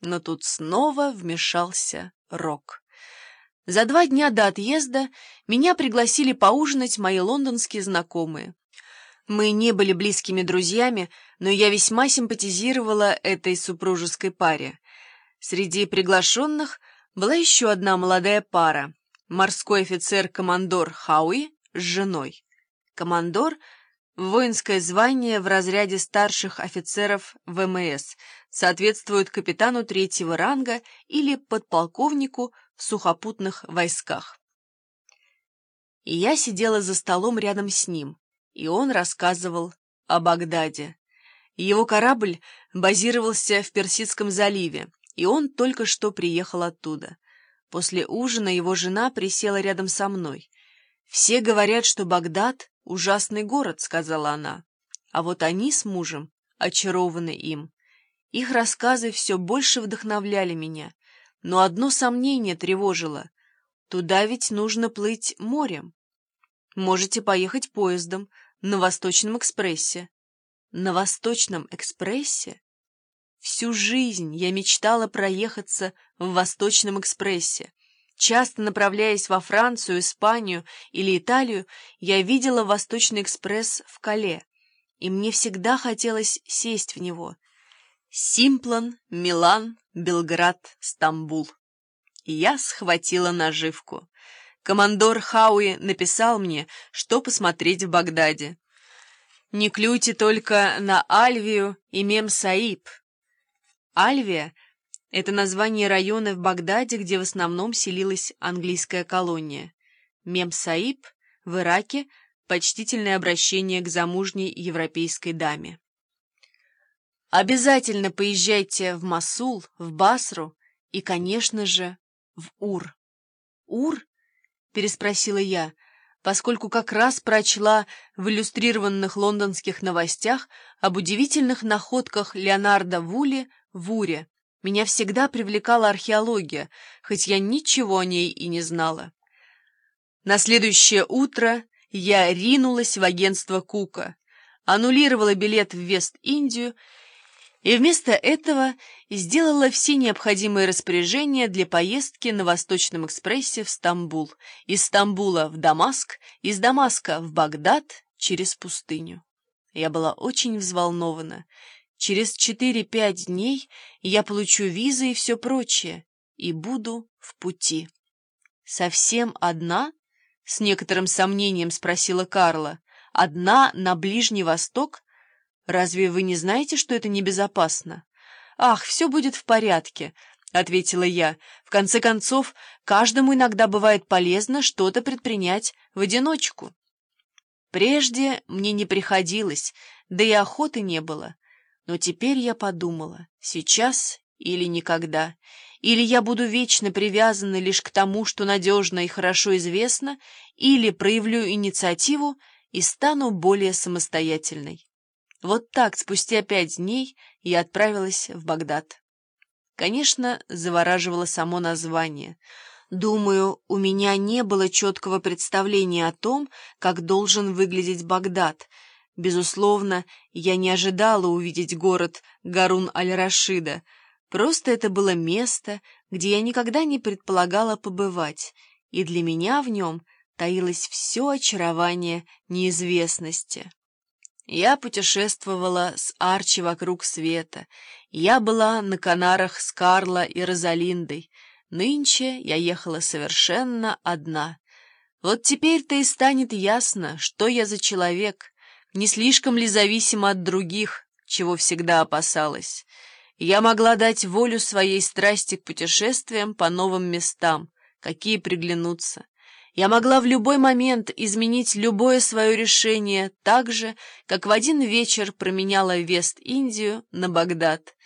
Но тут снова вмешался Рок. За два дня до отъезда меня пригласили поужинать мои лондонские знакомые. Мы не были близкими друзьями, но я весьма симпатизировала этой супружеской паре. Среди приглашенных была еще одна молодая пара — морской офицер-командор Хауи с женой. Командор — воинское звание в разряде старших офицеров ВМС, соответствует капитану третьего ранга или подполковнику в сухопутных войсках. И я сидела за столом рядом с ним, и он рассказывал о Багдаде. Его корабль базировался в Персидском заливе, и он только что приехал оттуда. После ужина его жена присела рядом со мной. «Все говорят, что Багдад — ужасный город», — сказала она. А вот они с мужем очарованы им. Их рассказы все больше вдохновляли меня — но одно сомнение тревожило. Туда ведь нужно плыть морем. Можете поехать поездом на Восточном экспрессе. На Восточном экспрессе? Всю жизнь я мечтала проехаться в Восточном экспрессе. Часто направляясь во Францию, Испанию или Италию, я видела Восточный экспресс в Кале, и мне всегда хотелось сесть в него. Симплан, Милан, Белград, Стамбул. Я схватила наживку. Командор Хауи написал мне, что посмотреть в Багдаде. Не клюйте только на Альвию и Мем-Саиб. Альвия — это название района в Багдаде, где в основном селилась английская колония. Мем-Саиб в Ираке — почтительное обращение к замужней европейской даме. Обязательно поезжайте в Масул, в Басру и, конечно же, в Ур. «Ур?» — переспросила я, поскольку как раз прочла в иллюстрированных лондонских новостях об удивительных находках Леонардо Вули в Уре. Меня всегда привлекала археология, хоть я ничего о ней и не знала. На следующее утро я ринулась в агентство Кука, аннулировала билет в Вест-Индию и вместо этого сделала все необходимые распоряжения для поездки на Восточном экспрессе в Стамбул, из Стамбула в Дамаск, из Дамаска в Багдад через пустыню. Я была очень взволнована. Через 4-5 дней я получу визы и все прочее, и буду в пути. «Совсем одна?» — с некоторым сомнением спросила Карла. «Одна на Ближний Восток?» «Разве вы не знаете, что это небезопасно?» «Ах, все будет в порядке», — ответила я. «В конце концов, каждому иногда бывает полезно что-то предпринять в одиночку». Прежде мне не приходилось, да и охоты не было. Но теперь я подумала, сейчас или никогда. Или я буду вечно привязана лишь к тому, что надежно и хорошо известно, или проявлю инициативу и стану более самостоятельной. Вот так, спустя пять дней, я отправилась в Багдад. Конечно, завораживало само название. Думаю, у меня не было четкого представления о том, как должен выглядеть Багдад. Безусловно, я не ожидала увидеть город Гарун-аль-Рашида. Просто это было место, где я никогда не предполагала побывать, и для меня в нем таилось все очарование неизвестности. Я путешествовала с Арчи вокруг света. Я была на Канарах с Карло и Розалиндой. Нынче я ехала совершенно одна. Вот теперь-то и станет ясно, что я за человек, не слишком ли зависим от других, чего всегда опасалась. Я могла дать волю своей страсти к путешествиям по новым местам, какие приглянутся. Я могла в любой момент изменить любое свое решение так же, как в один вечер променяла Вест-Индию на Багдад —